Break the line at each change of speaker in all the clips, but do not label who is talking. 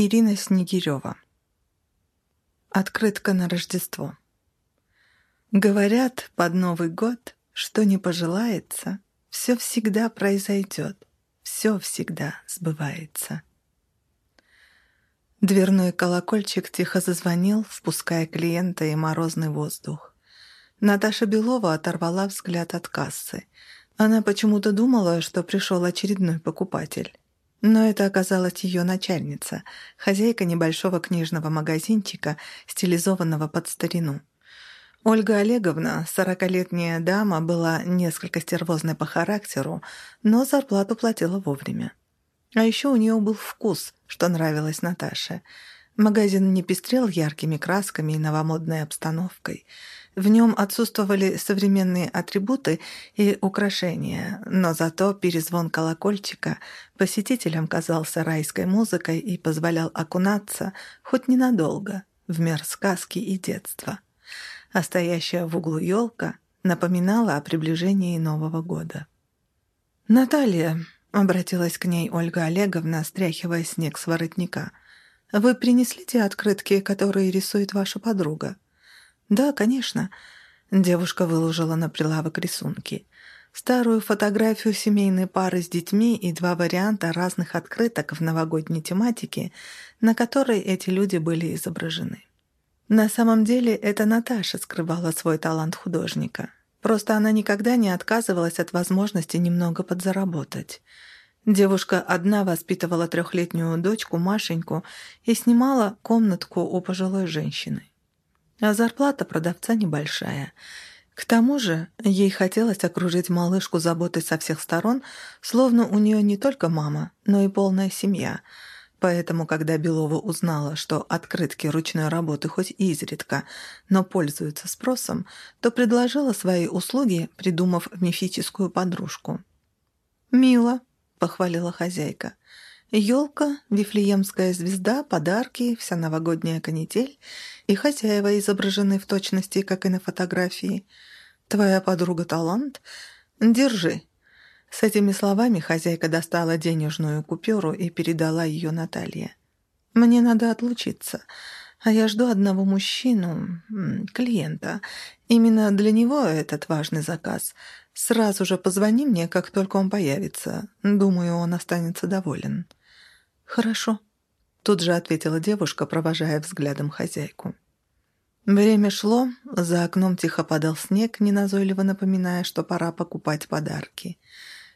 Ирина Снегирева. Открытка на Рождество. Говорят, под Новый год, что не пожелается, все всегда произойдет, все всегда сбывается. Дверной колокольчик тихо зазвонил, впуская клиента и морозный воздух. Наташа Белова оторвала взгляд от кассы. Она почему-то думала, что пришел очередной покупатель. Но это оказалась ее начальница, хозяйка небольшого книжного магазинчика, стилизованного под старину. Ольга Олеговна, сорокалетняя дама, была несколько стервозной по характеру, но зарплату платила вовремя. А еще у нее был вкус, что нравилось Наташе. Магазин не пестрел яркими красками и новомодной обстановкой – в нем отсутствовали современные атрибуты и украшения, но зато перезвон колокольчика посетителям казался райской музыкой и позволял окунаться, хоть ненадолго, в мир сказки и детства. А стоящая в углу елка напоминала о приближении Нового года. «Наталья», — обратилась к ней Ольга Олеговна, стряхивая снег с воротника, — «вы принесли те открытки, которые рисует ваша подруга?» «Да, конечно». Девушка выложила на прилавок рисунки. Старую фотографию семейной пары с детьми и два варианта разных открыток в новогодней тематике, на которой эти люди были изображены. На самом деле это Наташа скрывала свой талант художника. Просто она никогда не отказывалась от возможности немного подзаработать. Девушка одна воспитывала трехлетнюю дочку Машеньку и снимала комнатку у пожилой женщины а зарплата продавца небольшая. К тому же ей хотелось окружить малышку заботой со всех сторон, словно у нее не только мама, но и полная семья. Поэтому, когда Белова узнала, что открытки ручной работы хоть изредка, но пользуются спросом, то предложила свои услуги, придумав мифическую подружку. «Мило», — похвалила хозяйка. Елка, вифлеемская звезда, подарки, вся новогодняя канитель и хозяева изображены в точности, как и на фотографии. Твоя подруга талант? Держи». С этими словами хозяйка достала денежную купюру и передала ее Наталье. «Мне надо отлучиться, а я жду одного мужчину, клиента. Именно для него этот важный заказ. Сразу же позвони мне, как только он появится. Думаю, он останется доволен». «Хорошо», — тут же ответила девушка, провожая взглядом хозяйку. Время шло, за окном тихо падал снег, неназойливо напоминая, что пора покупать подарки.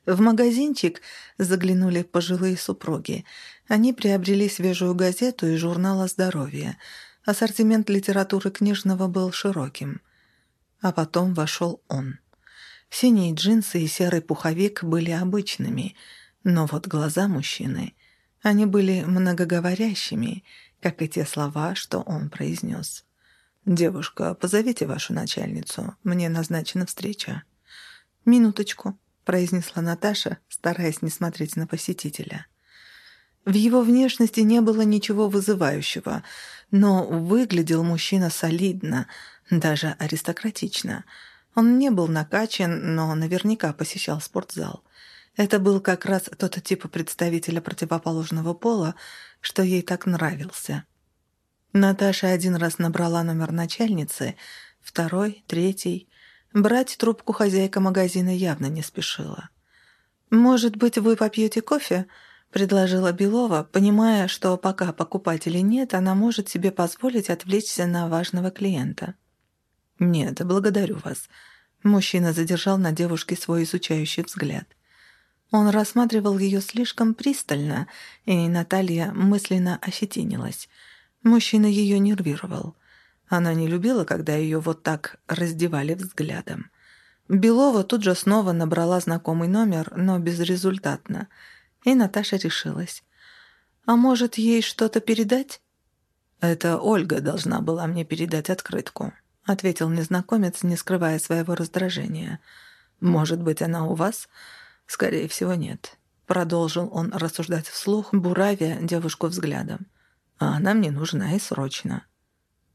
В магазинчик заглянули пожилые супруги. Они приобрели свежую газету и журнал о здоровье. Ассортимент литературы книжного был широким. А потом вошел он. Синие джинсы и серый пуховик были обычными, но вот глаза мужчины они были многоговорящими, как и те слова, что он произнес. «Девушка, позовите вашу начальницу. Мне назначена встреча». «Минуточку», — произнесла Наташа, стараясь не смотреть на посетителя. В его внешности не было ничего вызывающего, но выглядел мужчина солидно, даже аристократично. Он не был накачан, но наверняка посещал спортзал. Это был как раз тот тип представителя противоположного пола, что ей так нравился. Наташа один раз набрала номер начальницы, второй, третий. Брать трубку хозяйка магазина явно не спешила. «Может быть, вы попьете кофе?» — предложила Белова, понимая, что пока покупателей нет, она может себе позволить отвлечься на важного клиента. «Нет, благодарю вас». Мужчина задержал на девушке свой изучающий взгляд — он рассматривал ее слишком пристально, и Наталья мысленно ощетинилась. Мужчина ее нервировал. Она не любила, когда ее вот так раздевали взглядом. Белова тут же снова набрала знакомый номер, но безрезультатно. И Наташа решилась. «А может, ей что-то передать?» «Это Ольга должна была мне передать открытку», — ответил незнакомец, не скрывая своего раздражения. «Может быть, она у вас?» «Скорее всего, нет», — продолжил он рассуждать вслух, буравя девушку взглядом. «А она мне нужна и срочно».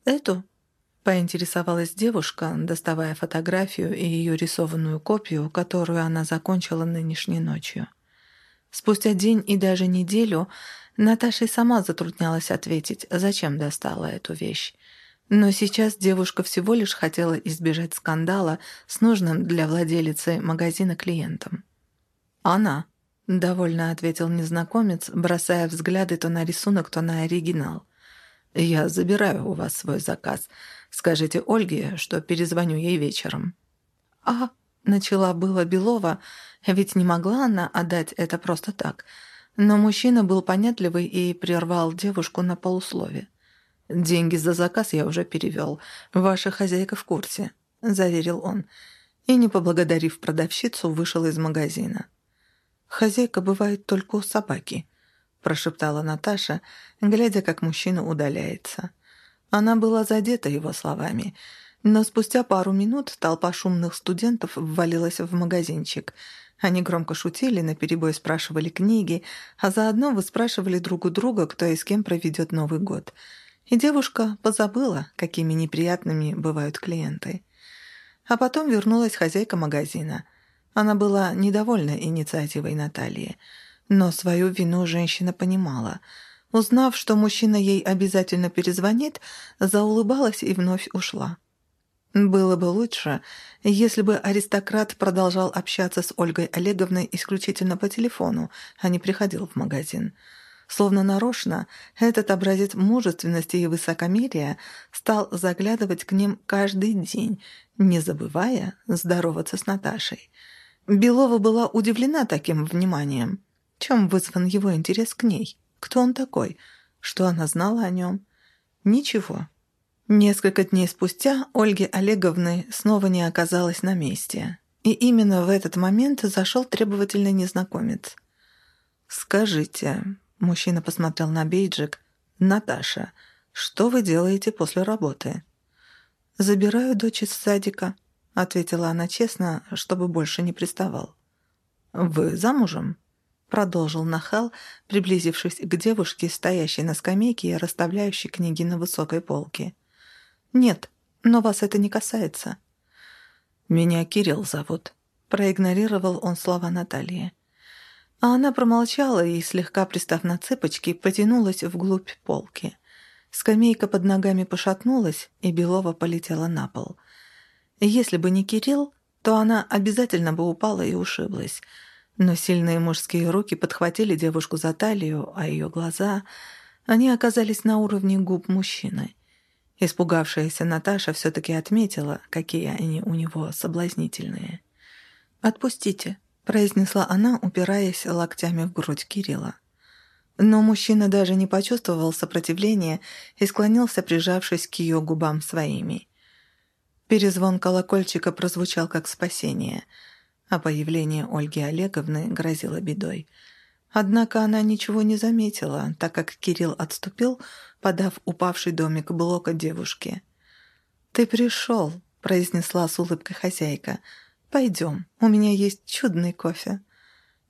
«Эту?» — поинтересовалась девушка, доставая фотографию и ее рисованную копию, которую она закончила нынешней ночью. Спустя день и даже неделю Наташа и сама затруднялась ответить, зачем достала эту вещь. Но сейчас девушка всего лишь хотела избежать скандала с нужным для владелицы магазина клиентом. «Она», — довольно ответил незнакомец, бросая взгляды то на рисунок, то на оригинал. «Я забираю у вас свой заказ. Скажите Ольге, что перезвоню ей вечером». «А...» — начала было Белова, ведь не могла она отдать это просто так. Но мужчина был понятливый и прервал девушку на полуслове. «Деньги за заказ я уже перевел. Ваша хозяйка в курсе», — заверил он. И, не поблагодарив продавщицу, вышел из магазина. «Хозяйка бывает только у собаки», — прошептала Наташа, глядя, как мужчина удаляется. Она была задета его словами, но спустя пару минут толпа шумных студентов ввалилась в магазинчик. Они громко шутили, наперебой спрашивали книги, а заодно выспрашивали друг у друга, кто и с кем проведет Новый год — и девушка позабыла, какими неприятными бывают клиенты. А потом вернулась хозяйка магазина. Она была недовольна инициативой Натальи, но свою вину женщина понимала. Узнав, что мужчина ей обязательно перезвонит, заулыбалась и вновь ушла. Было бы лучше, если бы аристократ продолжал общаться с Ольгой Олеговной исключительно по телефону, а не приходил в магазин. Словно нарочно, этот образец мужественности и высокомерия стал заглядывать к ним каждый день, не забывая здороваться с Наташей. Белова была удивлена таким вниманием. Чем вызван его интерес к ней? Кто он такой? Что она знала о нем? Ничего. Несколько дней спустя Ольги Олеговны снова не оказалась на месте. И именно в этот момент зашел требовательный незнакомец. «Скажите, Мужчина посмотрел на бейджик. «Наташа, что вы делаете после работы?» «Забираю дочь из садика», — ответила она честно, чтобы больше не приставал. «Вы замужем?» — продолжил Нахал, приблизившись к девушке, стоящей на скамейке и расставляющей книги на высокой полке. «Нет, но вас это не касается». «Меня Кирилл зовут», — проигнорировал он слова Натальи. А она промолчала и, слегка пристав на цыпочки, потянулась вглубь полки. Скамейка под ногами пошатнулась, и Белова полетела на пол. Если бы не Кирилл, то она обязательно бы упала и ушиблась. Но сильные мужские руки подхватили девушку за талию, а ее глаза... Они оказались на уровне губ мужчины. Испугавшаяся Наташа все-таки отметила, какие они у него соблазнительные. «Отпустите», произнесла она, упираясь локтями в грудь Кирилла. Но мужчина даже не почувствовал сопротивления и склонился, прижавшись к ее губам своими. Перезвон колокольчика прозвучал как спасение, а появление Ольги Олеговны грозило бедой. Однако она ничего не заметила, так как Кирилл отступил, подав упавший домик блока девушке. «Ты пришел», — произнесла с улыбкой хозяйка, — «Пойдем, у меня есть чудный кофе».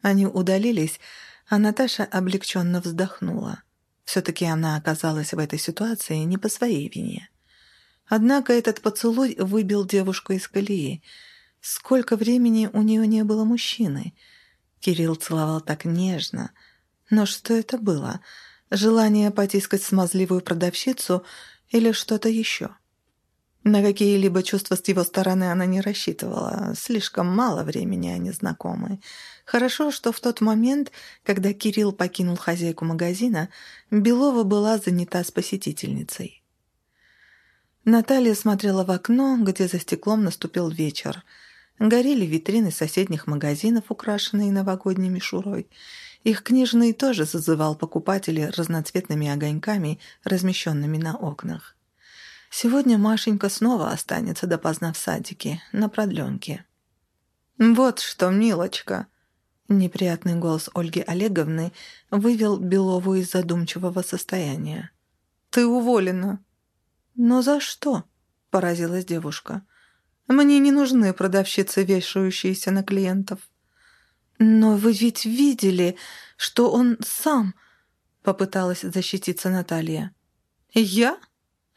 Они удалились, а Наташа облегченно вздохнула. Все-таки она оказалась в этой ситуации не по своей вине. Однако этот поцелуй выбил девушку из колеи. Сколько времени у нее не было мужчины. Кирилл целовал так нежно. Но что это было? Желание потискать смазливую продавщицу или что-то еще? На какие-либо чувства с его стороны она не рассчитывала. Слишком мало времени они знакомы. Хорошо, что в тот момент, когда Кирилл покинул хозяйку магазина, Белова была занята с посетительницей. Наталья смотрела в окно, где за стеклом наступил вечер. Горели витрины соседних магазинов, украшенные новогодней мишурой. Их книжный тоже зазывал покупателей разноцветными огоньками, размещенными на окнах. Сегодня Машенька снова останется допоздна в садике, на продленке. «Вот что, милочка!» Неприятный голос Ольги Олеговны вывел Белову из задумчивого состояния. «Ты уволена!» «Но за что?» – поразилась девушка. «Мне не нужны продавщицы, вешающиеся на клиентов». «Но вы ведь видели, что он сам...» – попыталась защититься Наталья. «Я?»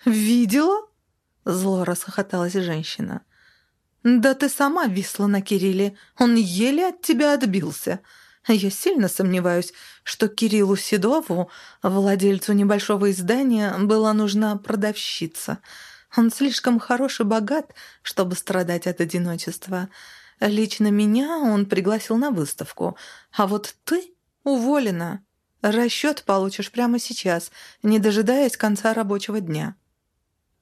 «Видела?» — зло расхохоталась женщина. «Да ты сама висла на Кирилле, он еле от тебя отбился. Я сильно сомневаюсь, что Кириллу Седову, владельцу небольшого издания, была нужна продавщица. Он слишком хорош и богат, чтобы страдать от одиночества. Лично меня он пригласил на выставку, а вот ты уволена. Расчет получишь прямо сейчас, не дожидаясь конца рабочего дня».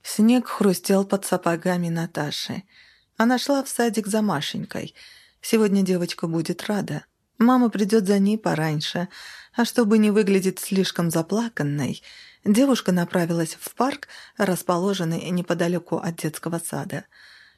Снег хрустел под сапогами Наташи. Она шла в садик за Машенькой. Сегодня девочка будет рада. Мама придет за ней пораньше, а чтобы не выглядеть слишком заплаканной, девушка направилась в парк, расположенный неподалеку от детского сада.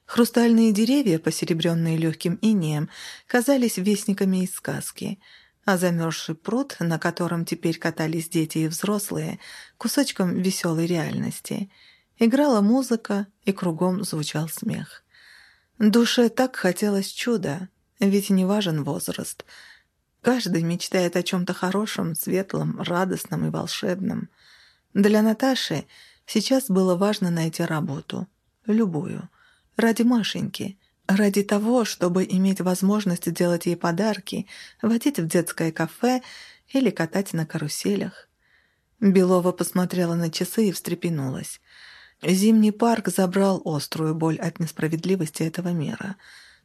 Хрустальные деревья, посеребренные легким инеем, казались вестниками из сказки, а замерзший пруд, на котором теперь катались дети и взрослые, кусочком веселой реальности. Играла музыка, и кругом звучал смех. Душе так хотелось чуда, ведь не важен возраст — Каждый мечтает о чем-то хорошем, светлом, радостном и волшебном. Для Наташи сейчас было важно найти работу. Любую. Ради Машеньки. Ради того, чтобы иметь возможность делать ей подарки, водить в детское кафе или катать на каруселях. Белова посмотрела на часы и встрепенулась. Зимний парк забрал острую боль от несправедливости этого мира.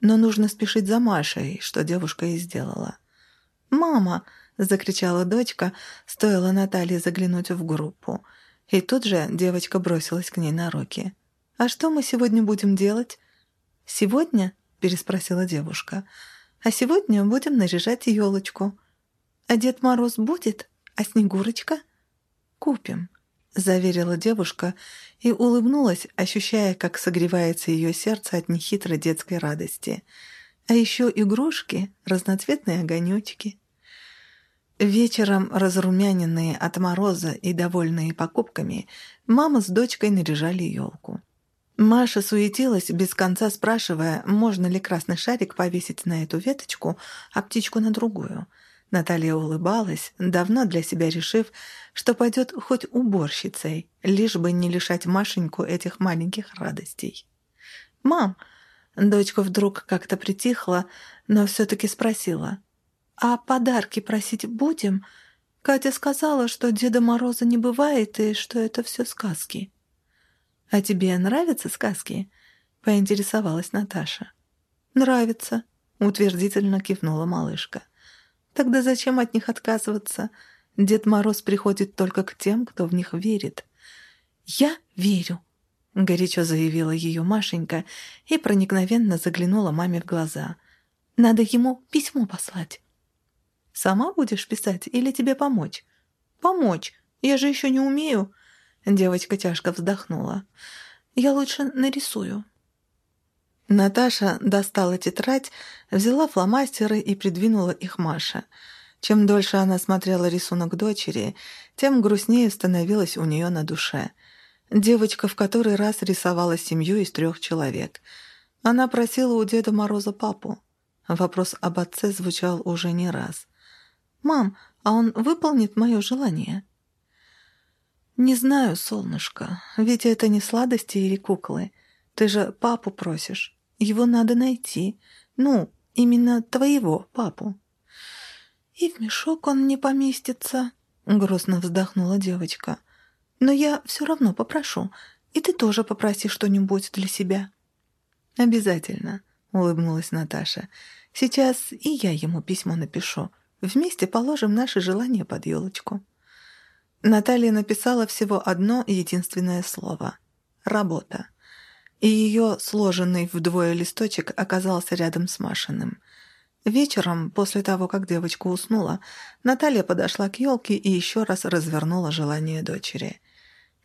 Но нужно спешить за Машей, что девушка и сделала. «Мама!» — закричала дочка, стоило Наталье заглянуть в группу. И тут же девочка бросилась к ней на руки. «А что мы сегодня будем делать?» «Сегодня?» — переспросила девушка. «А сегодня будем наряжать елочку». «А Дед Мороз будет? А Снегурочка?» «Купим», — заверила девушка и улыбнулась, ощущая, как согревается ее сердце от нехитрой детской радости. «А еще игрушки, разноцветные огонечки». Вечером, разрумяненные от мороза и довольные покупками, мама с дочкой наряжали елку. Маша суетилась, без конца спрашивая, можно ли красный шарик повесить на эту веточку, а птичку на другую. Наталья улыбалась, давно для себя решив, что пойдет хоть уборщицей, лишь бы не лишать Машеньку этих маленьких радостей. «Мам!» Дочка вдруг как-то притихла, но все-таки спросила. «А подарки просить будем?» Катя сказала, что Деда Мороза не бывает и что это все сказки. «А тебе нравятся сказки?» — поинтересовалась Наташа. «Нравится», — утвердительно кивнула малышка. «Тогда зачем от них отказываться? Дед Мороз приходит только к тем, кто в них верит». «Я верю», — горячо заявила ее Машенька и проникновенно заглянула маме в глаза. «Надо ему письмо послать». Сама будешь писать или тебе помочь?» «Помочь? Я же еще не умею». Девочка тяжко вздохнула. «Я лучше нарисую». Наташа достала тетрадь, взяла фломастеры и придвинула их Маше. Чем дольше она смотрела рисунок дочери, тем грустнее становилось у нее на душе. Девочка в который раз рисовала семью из трех человек. Она просила у Деда Мороза папу. Вопрос об отце звучал уже не раз. «Мам, а он выполнит мое желание?» «Не знаю, солнышко, ведь это не сладости или куклы. Ты же папу просишь. Его надо найти. Ну, именно твоего папу». «И в мешок он не поместится», — грустно вздохнула девочка. «Но я все равно попрошу, и ты тоже попроси что-нибудь для себя». «Обязательно», — улыбнулась Наташа. «Сейчас и я ему письмо напишу. Вместе положим наши желания под елочку». Наталья написала всего одно единственное слово — «работа». И ее сложенный вдвое листочек оказался рядом с Машиным. Вечером, после того, как девочка уснула, Наталья подошла к елке и еще раз развернула желание дочери.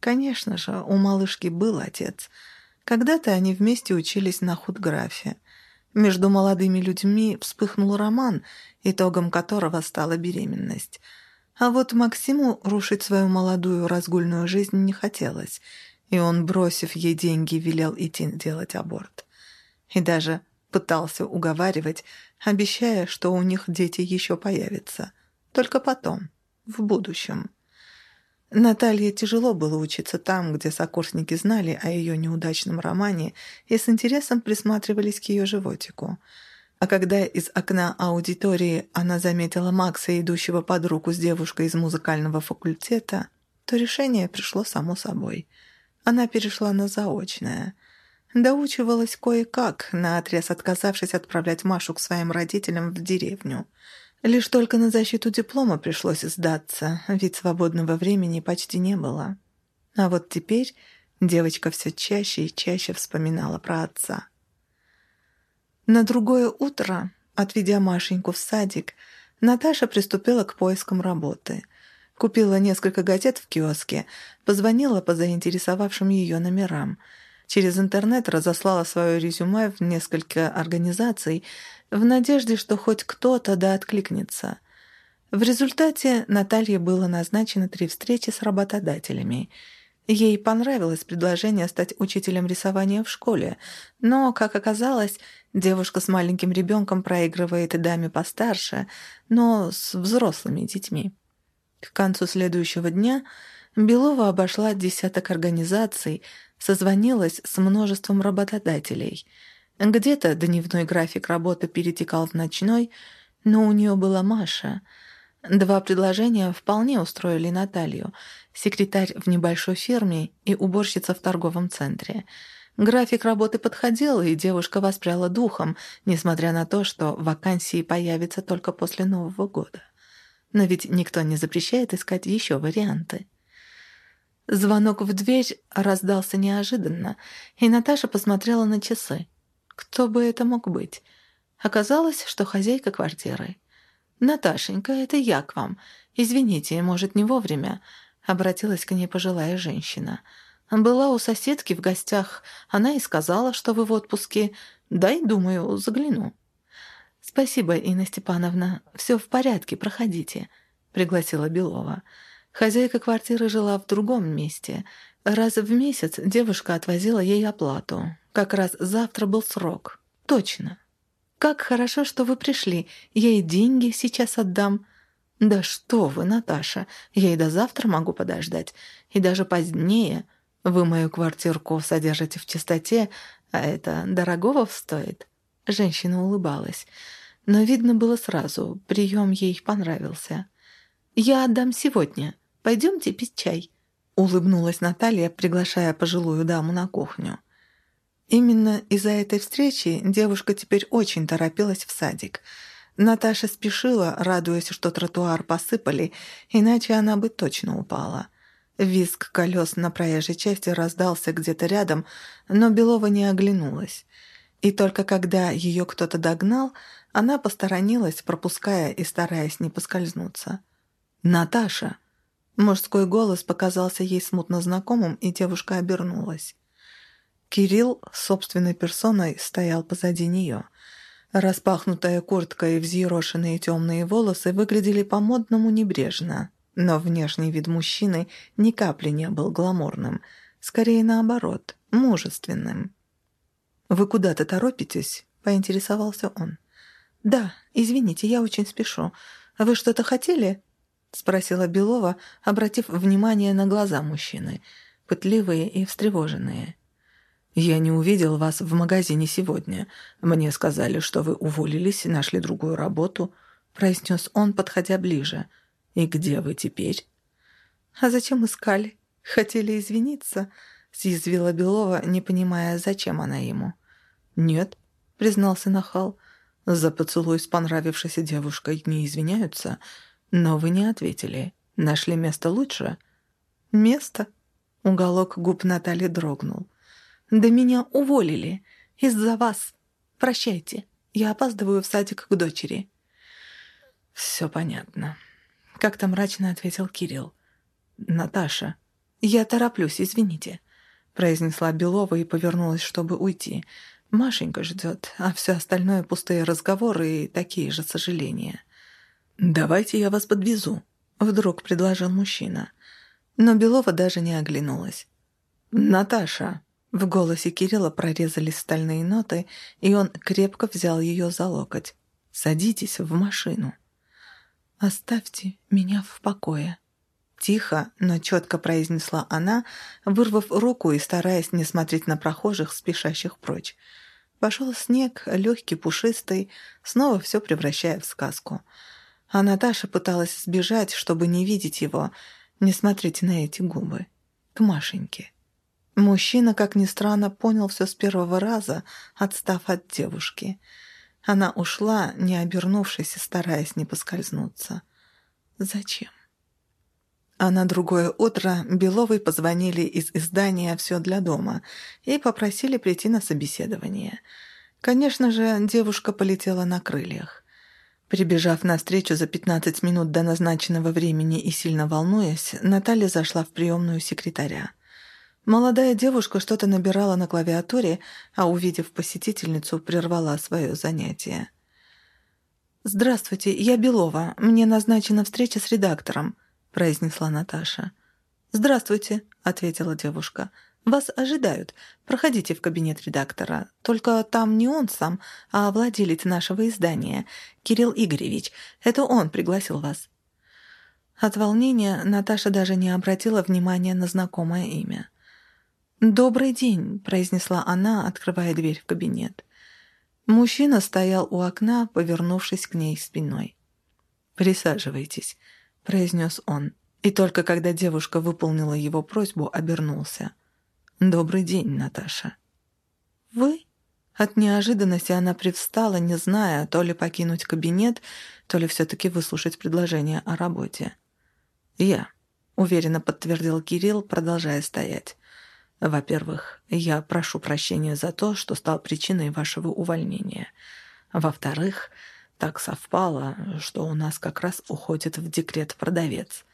Конечно же, у малышки был отец. Когда-то они вместе учились на худграфе. Между молодыми людьми вспыхнул роман, итогом которого стала беременность. А вот Максиму рушить свою молодую разгульную жизнь не хотелось, и он, бросив ей деньги, велел идти делать аборт. И даже пытался уговаривать, обещая, что у них дети еще появятся. Только потом, в будущем. Наталье тяжело было учиться там, где сокурсники знали о ее неудачном романе и с интересом присматривались к ее животику. А когда из окна аудитории она заметила Макса, идущего под руку с девушкой из музыкального факультета, то решение пришло само собой. Она перешла на заочное. Доучивалась кое-как, наотрез отказавшись отправлять Машу к своим родителям в деревню. Лишь только на защиту диплома пришлось сдаться, ведь свободного времени почти не было. А вот теперь девочка все чаще и чаще вспоминала про отца. На другое утро, отведя Машеньку в садик, Наташа приступила к поискам работы. Купила несколько газет в киоске, позвонила по заинтересовавшим ее номерам. Через интернет разослала свое резюме в несколько организаций в надежде, что хоть кто-то да откликнется. В результате Наталье было назначено три встречи с работодателями – Ей понравилось предложение стать учителем рисования в школе, но, как оказалось, девушка с маленьким ребенком проигрывает даме постарше, но с взрослыми детьми. К концу следующего дня Белова обошла десяток организаций, созвонилась с множеством работодателей. Где-то дневной график работы перетекал в ночной, но у нее была Маша — Два предложения вполне устроили Наталью. Секретарь в небольшой фирме и уборщица в торговом центре. График работы подходил, и девушка воспряла духом, несмотря на то, что вакансии появятся только после Нового года. Но ведь никто не запрещает искать еще варианты. Звонок в дверь раздался неожиданно, и Наташа посмотрела на часы. Кто бы это мог быть? Оказалось, что хозяйка квартиры. «Наташенька, это я к вам. Извините, может, не вовремя», — обратилась к ней пожилая женщина. «Была у соседки в гостях. Она и сказала, что вы в отпуске. Дай, думаю, загляну». «Спасибо, Инна Степановна. Все в порядке, проходите», — пригласила Белова. Хозяйка квартиры жила в другом месте. Раз в месяц девушка отвозила ей оплату. Как раз завтра был срок. Точно. «Как хорошо, что вы пришли. Я и деньги сейчас отдам». «Да что вы, Наташа, я и до завтра могу подождать. И даже позднее. Вы мою квартирку содержите в чистоте, а это дорогого стоит». Женщина улыбалась. Но видно было сразу, прием ей понравился. «Я отдам сегодня. Пойдемте пить чай», — улыбнулась Наталья, приглашая пожилую даму на кухню. Именно из-за этой встречи девушка теперь очень торопилась в садик. Наташа спешила, радуясь, что тротуар посыпали, иначе она бы точно упала. Визг колес на проезжей части раздался где-то рядом, но Белова не оглянулась. И только когда ее кто-то догнал, она посторонилась, пропуская и стараясь не поскользнуться. «Наташа!» Мужской голос показался ей смутно знакомым, и девушка обернулась. Кирилл собственной персоной стоял позади нее. Распахнутая куртка и взъерошенные темные волосы выглядели по-модному небрежно, но внешний вид мужчины ни капли не был гламурным, скорее наоборот, мужественным. «Вы куда-то торопитесь?» — поинтересовался он. «Да, извините, я очень спешу. Вы что-то хотели?» — спросила Белова, обратив внимание на глаза мужчины, пытливые и встревоженные. «Я не увидел вас в магазине сегодня. Мне сказали, что вы уволились и нашли другую работу», — произнес он, подходя ближе. «И где вы теперь?» «А зачем искали? Хотели извиниться?» — съязвила Белова, не понимая, зачем она ему. «Нет», — признался Нахал. «За поцелуй с понравившейся девушкой не извиняются, но вы не ответили. Нашли место лучше?» «Место?» — уголок губ Натальи дрогнул. Да меня уволили. Из-за вас. Прощайте. Я опаздываю в садик к дочери». «Все понятно», — как-то мрачно ответил Кирилл. «Наташа, я тороплюсь, извините», — произнесла Белова и повернулась, чтобы уйти. «Машенька ждет, а все остальное пустые разговоры и такие же сожаления». «Давайте я вас подвезу», — вдруг предложил мужчина. Но Белова даже не оглянулась. «Наташа», в голосе Кирилла прорезались стальные ноты, и он крепко взял ее за локоть. «Садитесь в машину». «Оставьте меня в покое», — тихо, но четко произнесла она, вырвав руку и стараясь не смотреть на прохожих, спешащих прочь. Пошел снег, легкий, пушистый, снова все превращая в сказку. А Наташа пыталась сбежать, чтобы не видеть его. Не смотрите на эти губы. К Машеньке. Мужчина, как ни странно, понял все с первого раза, отстав от девушки. Она ушла, не обернувшись и стараясь не поскользнуться. Зачем? А на другое утро Беловой позвонили из издания «Все для дома» и попросили прийти на собеседование. Конечно же, девушка полетела на крыльях. Прибежав на встречу за 15 минут до назначенного времени и сильно волнуясь, Наталья зашла в приемную секретаря. Молодая девушка что-то набирала на клавиатуре, а, увидев посетительницу, прервала свое занятие. «Здравствуйте, я Белова. Мне назначена встреча с редактором», — произнесла Наташа. «Здравствуйте», — ответила девушка. «Вас ожидают. Проходите в кабинет редактора. Только там не он сам, а владелец нашего издания, Кирилл Игоревич. Это он пригласил вас». От волнения Наташа даже не обратила внимания на знакомое имя. «Добрый день», — произнесла она, открывая дверь в кабинет. Мужчина стоял у окна, повернувшись к ней спиной. «Присаживайтесь», — произнес он, и только когда девушка выполнила его просьбу, обернулся. «Добрый день, Наташа». «Вы?» От неожиданности она привстала, не зная, то ли покинуть кабинет, то ли все-таки выслушать предложение о работе. «Я», — уверенно подтвердил Кирилл, продолжая стоять. «Во-первых, я прошу прощения за то, что стал причиной вашего увольнения. Во-вторых, так совпало, что у нас как раз уходит в декрет продавец.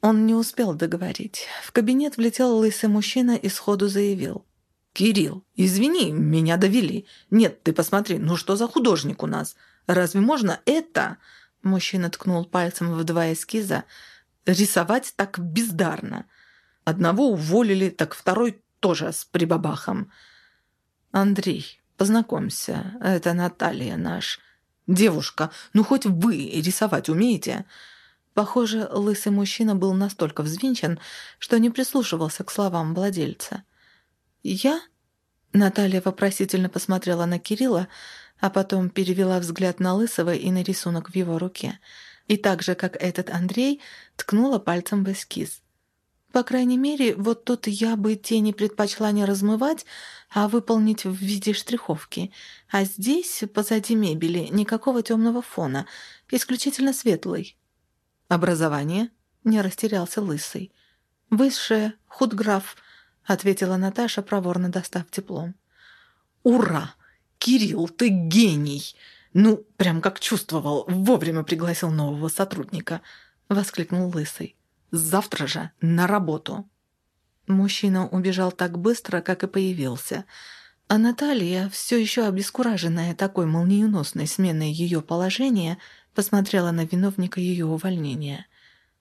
Он не успел договорить. В кабинет влетел лысый мужчина и сходу заявил. «Кирилл, извини, меня довели. Нет, ты посмотри, ну что за художник у нас? Разве можно это...» Мужчина ткнул пальцем в два эскиза. «Рисовать так бездарно. Одного уволили, так второй тоже с прибабахом. Андрей, познакомься, это Наталья наш». «Девушка, ну хоть вы рисовать умеете?» Похоже, лысый мужчина был настолько взвинчен, что не прислушивался к словам владельца. «Я?» Наталья вопросительно посмотрела на Кирилла, а потом перевела взгляд на Лысого и на рисунок в его руке. И так же, как этот Андрей, ткнула пальцем в эскиз. По крайней мере, вот тут я бы тени предпочла не размывать, а выполнить в виде штриховки. А здесь, позади мебели, никакого темного фона, исключительно светлый. «Образование?» — не растерялся Лысый. «Высшее, худграф», — ответила Наташа, проворно достав диплом. «Ура! Кирилл, ты гений! Ну, прям как чувствовал, вовремя пригласил нового сотрудника», — воскликнул Лысый. Завтра же на работу». Мужчина убежал так быстро, как и появился. А Наталья, все еще обескураженная такой молниеносной сменой ее положения, посмотрела на виновника ее увольнения.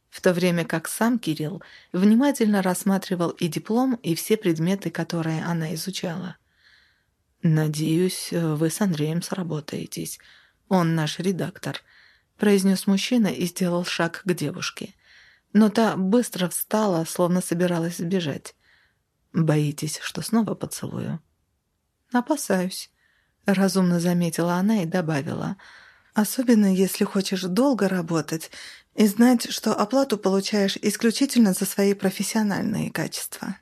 В то время как сам Кирилл внимательно рассматривал и диплом, и все предметы, которые она изучала. «Надеюсь, вы с Андреем сработаетесь. Он наш редактор», — произнес мужчина и сделал шаг к девушке но та быстро встала, словно собиралась сбежать. «Боитесь, что снова поцелую?» «Опасаюсь», — разумно заметила она и добавила. «Особенно, если хочешь долго работать и знать, что оплату получаешь исключительно за свои профессиональные качества».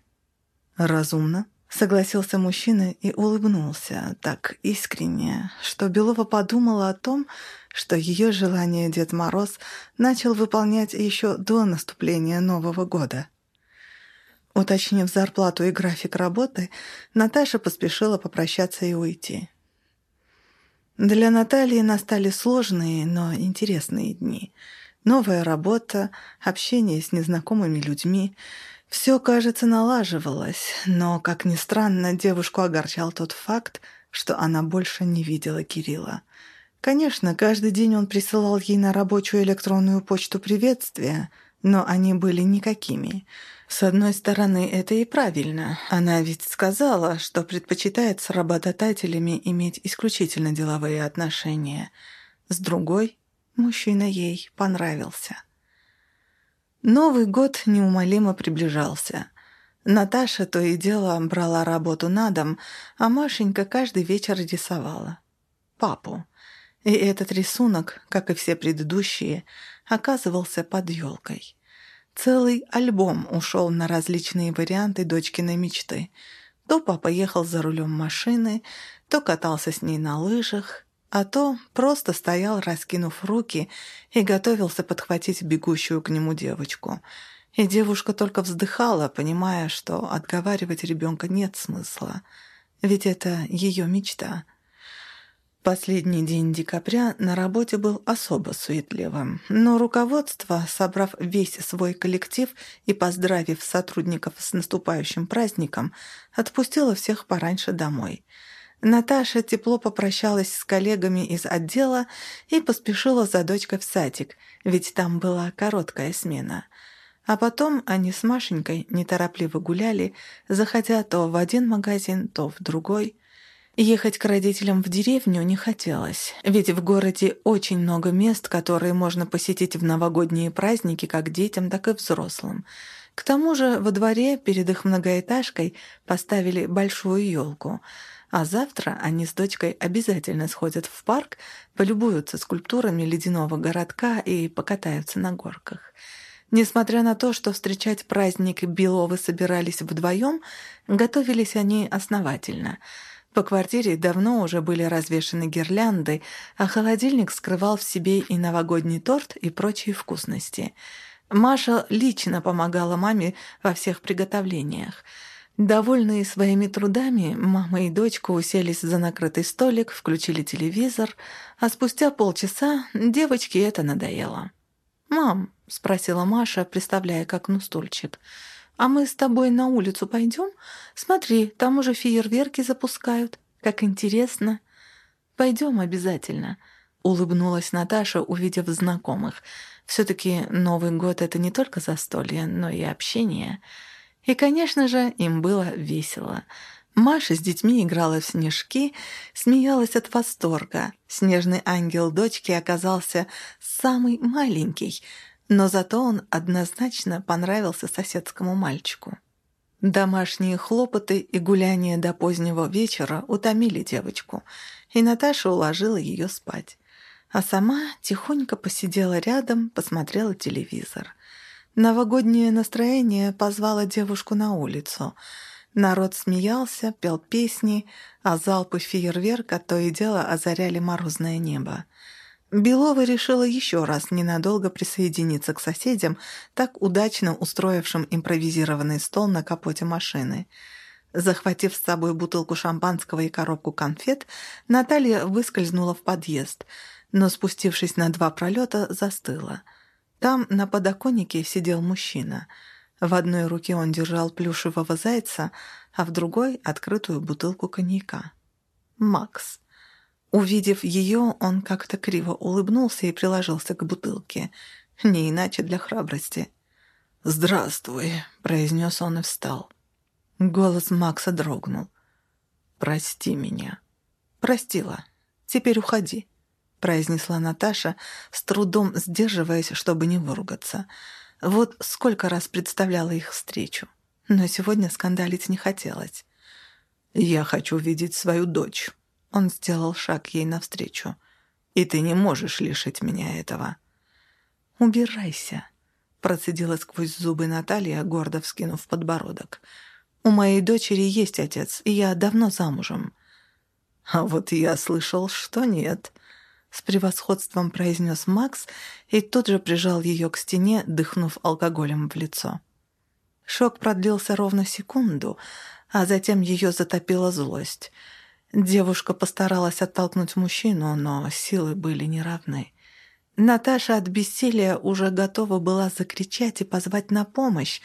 «Разумно», — согласился мужчина и улыбнулся так искренне, что Белова подумала о том, что ее желание Дед Мороз начал выполнять еще до наступления Нового года. Уточнив зарплату и график работы, Наташа поспешила попрощаться и уйти. Для Натальи настали сложные, но интересные дни. Новая работа, общение с незнакомыми людьми — все, кажется, налаживалось, но, как ни странно, девушку огорчал тот факт, что она больше не видела Кирилла — Конечно, каждый день он присылал ей на рабочую электронную почту приветствия, но они были никакими. С одной стороны, это и правильно. Она ведь сказала, что предпочитает с работодателями иметь исключительно деловые отношения. С другой, мужчина ей понравился. Новый год неумолимо приближался. Наташа то и дело брала работу на дом, а Машенька каждый вечер рисовала. Папу. И этот рисунок, как и все предыдущие, оказывался под елкой. Целый альбом ушел на различные варианты дочкиной мечты. То папа ехал за рулем машины, то катался с ней на лыжах, а то просто стоял, раскинув руки, и готовился подхватить бегущую к нему девочку — и девушка только вздыхала, понимая, что отговаривать ребенка нет смысла, ведь это ее мечта. Последний день декабря на работе был особо суетливым, но руководство, собрав весь свой коллектив и поздравив сотрудников с наступающим праздником, отпустило всех пораньше домой. Наташа тепло попрощалась с коллегами из отдела и поспешила за дочкой в садик, ведь там была короткая смена – а потом они с Машенькой неторопливо гуляли, заходя то в один магазин, то в другой. Ехать к родителям в деревню не хотелось, ведь в городе очень много мест, которые можно посетить в новогодние праздники как детям, так и взрослым. К тому же во дворе перед их многоэтажкой поставили большую елку, а завтра они с дочкой обязательно сходят в парк, полюбуются скульптурами ледяного городка и покатаются на горках. Несмотря на то, что встречать праздник Беловы собирались вдвоем, готовились они основательно. По квартире давно уже были развешаны гирлянды, а холодильник скрывал в себе и новогодний торт, и прочие вкусности. Маша лично помогала маме во всех приготовлениях. Довольные своими трудами, мама и дочка уселись за накрытый столик, включили телевизор, а спустя полчаса девочке это надоело. «Мам, — спросила Маша, приставляя к окну стульчик. «А мы с тобой на улицу пойдем? Смотри, там уже фейерверки запускают. Как интересно!» «Пойдем обязательно», — улыбнулась Наташа, увидев знакомых. «Все-таки Новый год — это не только застолье, но и общение». И, конечно же, им было весело. Маша с детьми играла в снежки, смеялась от восторга. Снежный ангел дочки оказался самый маленький — но зато он однозначно понравился соседскому мальчику. Домашние хлопоты и гуляния до позднего вечера утомили девочку, и Наташа уложила ее спать. А сама тихонько посидела рядом, посмотрела телевизор. Новогоднее настроение позвало девушку на улицу. Народ смеялся, пел песни, а залпы фейерверка то и дело озаряли морозное небо. Белова решила еще раз ненадолго присоединиться к соседям, так удачно устроившим импровизированный стол на капоте машины. Захватив с собой бутылку шампанского и коробку конфет, Наталья выскользнула в подъезд, но, спустившись на два пролета, застыла. Там на подоконнике сидел мужчина. В одной руке он держал плюшевого зайца, а в другой — открытую бутылку коньяка. Макс. Увидев ее, он как-то криво улыбнулся и приложился к бутылке. Не иначе для храбрости. «Здравствуй», — произнес он и встал. Голос Макса дрогнул. «Прости меня». «Простила. Теперь уходи», — произнесла Наташа, с трудом сдерживаясь, чтобы не выругаться. Вот сколько раз представляла их встречу. Но сегодня скандалить не хотелось. «Я хочу видеть свою дочь», он сделал шаг ей навстречу. «И ты не можешь лишить меня этого». «Убирайся», — процедила сквозь зубы Наталья, гордо вскинув подбородок. «У моей дочери есть отец, и я давно замужем». «А вот я слышал, что нет», — с превосходством произнес Макс и тут же прижал ее к стене, дыхнув алкоголем в лицо. Шок продлился ровно секунду, а затем ее затопила злость — Девушка постаралась оттолкнуть мужчину, но силы были неравны. Наташа от бессилия уже готова была закричать и позвать на помощь,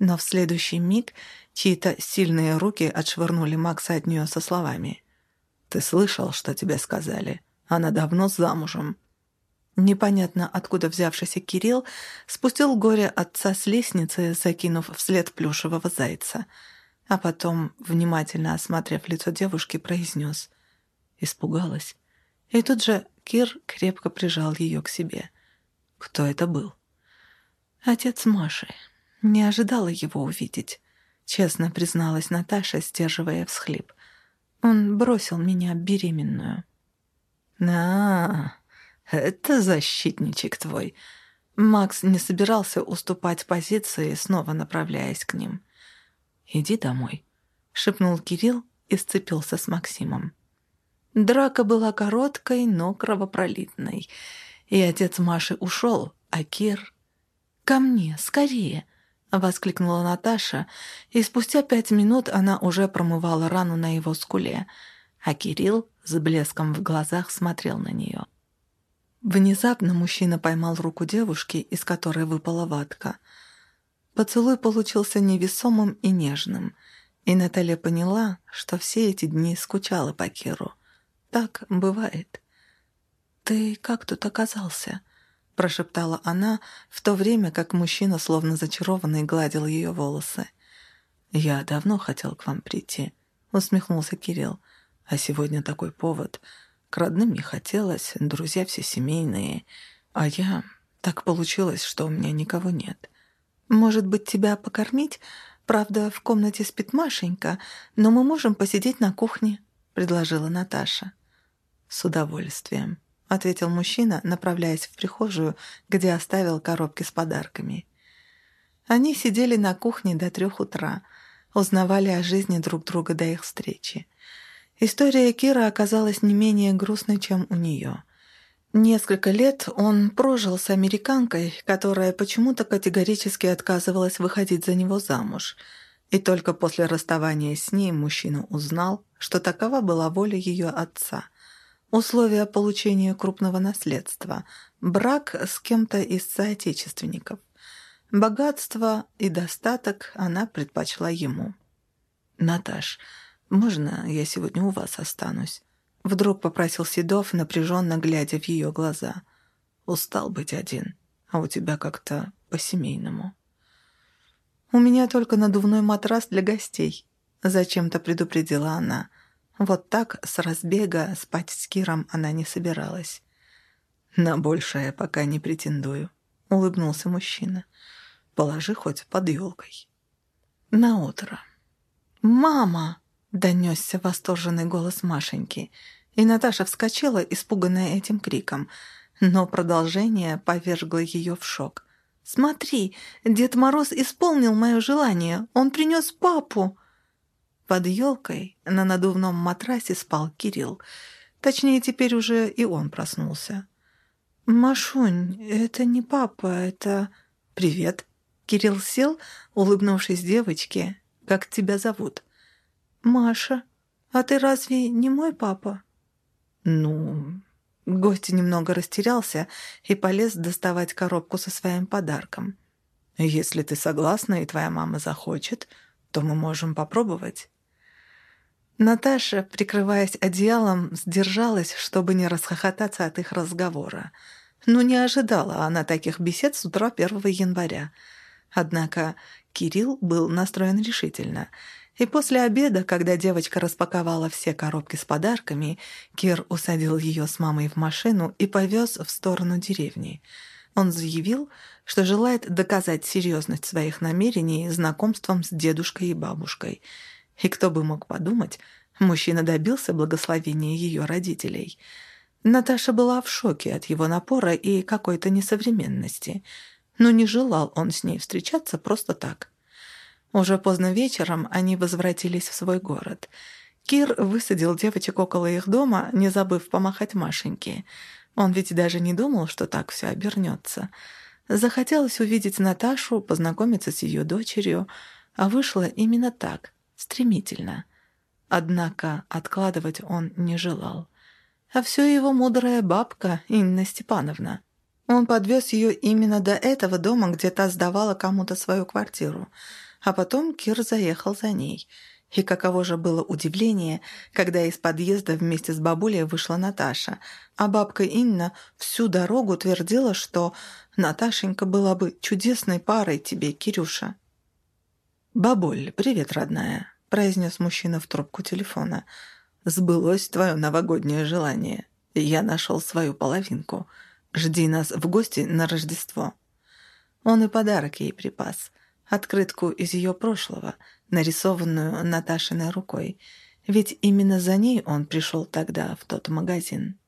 но в следующий миг чьи-то сильные руки отшвырнули Макса от нее со словами. «Ты слышал, что тебе сказали? Она давно замужем». Непонятно откуда взявшийся Кирилл спустил горе отца с лестницы, закинув вслед плюшевого зайца — а потом, внимательно осмотрев лицо девушки, произнес. Испугалась. И тут же Кир крепко прижал ее к себе. Кто это был? Отец Маши. Не ожидала его увидеть. честно призналась Наташа, сдерживая всхлип. Он бросил меня беременную. «На, это защитничек твой». Макс не собирался уступать позиции, снова направляясь к ним. «Иди домой», — шепнул Кирилл и сцепился с Максимом. Драка была короткой, но кровопролитной, и отец Маши ушел, а Кир... «Ко мне, скорее!» — воскликнула Наташа, и спустя пять минут она уже промывала рану на его скуле, а Кирилл с блеском в глазах смотрел на нее. Внезапно мужчина поймал руку девушки, из которой выпала ватка. Поцелуй получился невесомым и нежным, и Наталья поняла, что все эти дни скучала по Киру. Так бывает. «Ты как тут оказался?» прошептала она, в то время как мужчина, словно зачарованный, гладил ее волосы. «Я давно хотел к вам прийти», — усмехнулся Кирилл. «А сегодня такой повод. К родным не хотелось, друзья все семейные. А я... Так получилось, что у меня никого нет. Может быть, тебя покормить? Правда, в комнате спит Машенька, но мы можем посидеть на кухне», — предложила Наташа. «С удовольствием», — ответил мужчина, направляясь в прихожую, где оставил коробки с подарками. Они сидели на кухне до трех утра, узнавали о жизни друг друга до их встречи. История Кира оказалась не менее грустной, чем у нее. Несколько лет он прожил с американкой, которая почему-то категорически отказывалась выходить за него замуж. И только после расставания с ней мужчина узнал, что такова была воля ее отца – Условия получения крупного наследства. Брак с кем-то из соотечественников. Богатство и достаток она предпочла ему. «Наташ, можно я сегодня у вас останусь?» Вдруг попросил Седов, напряженно глядя в ее глаза. «Устал быть один, а у тебя как-то по-семейному». «У меня только надувной матрас для гостей», — зачем-то предупредила она. Вот так с разбега спать с Киром она не собиралась. «На большее пока не претендую», — улыбнулся мужчина. «Положи хоть под елкой». На утро. «Мама!» — донесся восторженный голос Машеньки, и Наташа вскочила, испуганная этим криком, но продолжение повергло ее в шок. «Смотри, Дед Мороз исполнил мое желание, он принес папу!» Под елкой на надувном матрасе спал Кирилл. Точнее, теперь уже и он проснулся. «Машунь, это не папа, это...» «Привет». Кирилл сел, улыбнувшись девочке. «Как тебя зовут?» «Маша. А ты разве не мой папа?» «Ну...» Гость немного растерялся и полез доставать коробку со своим подарком. «Если ты согласна и твоя мама захочет, то мы можем попробовать». Наташа, прикрываясь одеялом, сдержалась, чтобы не расхохотаться от их разговора. Но не ожидала она таких бесед с утра 1 января. Однако Кирилл был настроен решительно. И после обеда, когда девочка распаковала все коробки с подарками, Кир усадил ее с мамой в машину и повез в сторону деревни. Он заявил, что желает доказать серьезность своих намерений знакомством с дедушкой и бабушкой – и кто бы мог подумать, мужчина добился благословения ее родителей. Наташа была в шоке от его напора и какой-то несовременности, но не желал он с ней встречаться просто так. Уже поздно вечером они возвратились в свой город. Кир высадил девочек около их дома, не забыв помахать Машеньке. Он ведь даже не думал, что так все обернется. Захотелось увидеть Наташу, познакомиться с ее дочерью, а вышло именно так — стремительно. Однако откладывать он не желал. А все его мудрая бабка Инна Степановна. Он подвез ее именно до этого дома, где та сдавала кому-то свою квартиру. А потом Кир заехал за ней. И каково же было удивление, когда из подъезда вместе с бабулей вышла Наташа, а бабка Инна всю дорогу твердила, что Наташенька была бы чудесной парой тебе, Кирюша. «Бабуль, привет, родная», — произнес мужчина в трубку телефона. «Сбылось твое новогоднее желание. Я нашел свою половинку. Жди нас в гости на Рождество». Он и подарок ей припас. Открытку из ее прошлого, нарисованную Наташиной рукой, ведь именно за ней он пришел тогда в тот магазин.